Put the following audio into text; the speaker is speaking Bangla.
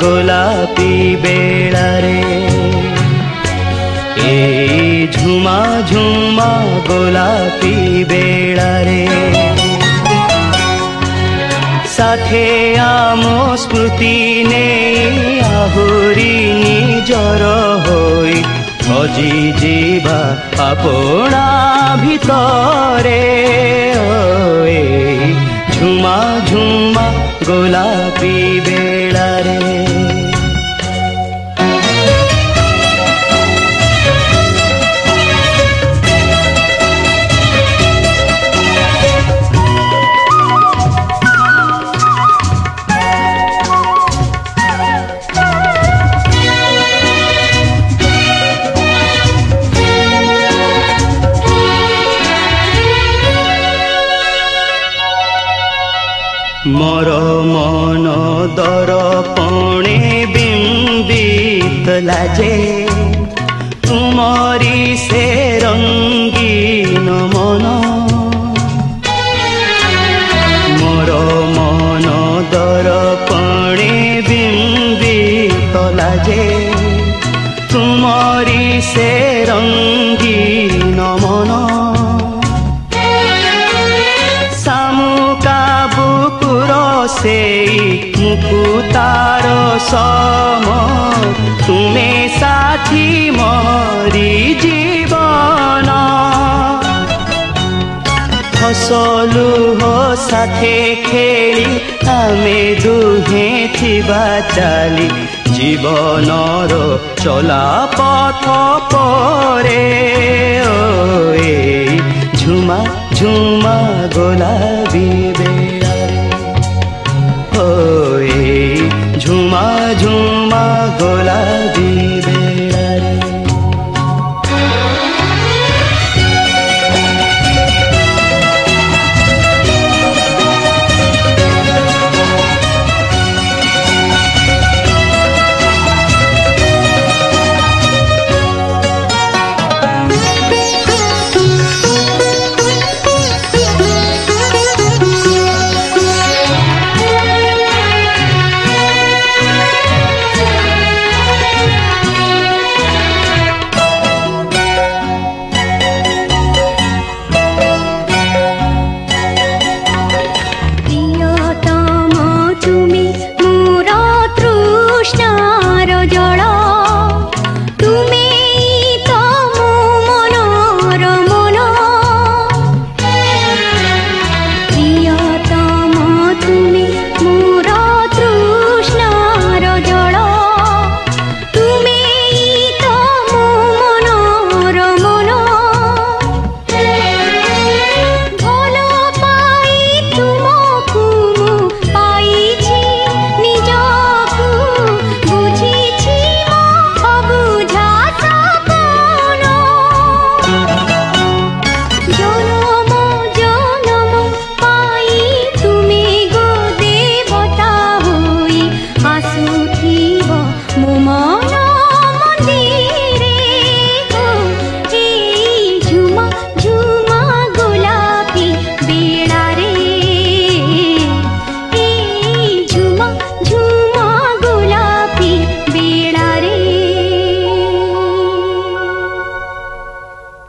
ଗୋଲାପୀ ବେଳାରେ ଏ ଝୁମା ଝୁମା ଗୋଲାପୀ ବେଳାରେ ସାଥେ ଆମ ସ୍ମୃତି ନେଇ ଆହୁରି ନିଜର ହୋଇ ହଜି ଯିବା ଆପଣା ଭିତରେ ଓଏ गुलाबी राजे সেই মুকুতার সম। তুমে সাথী মরি জীবন। হসলু হো সাথে খেলি, আমি দুহে থিবা চালি। জীবনর চলা পথ পরে ঝুমা ঝুমা গোলাপি বেড়ারে मा दोला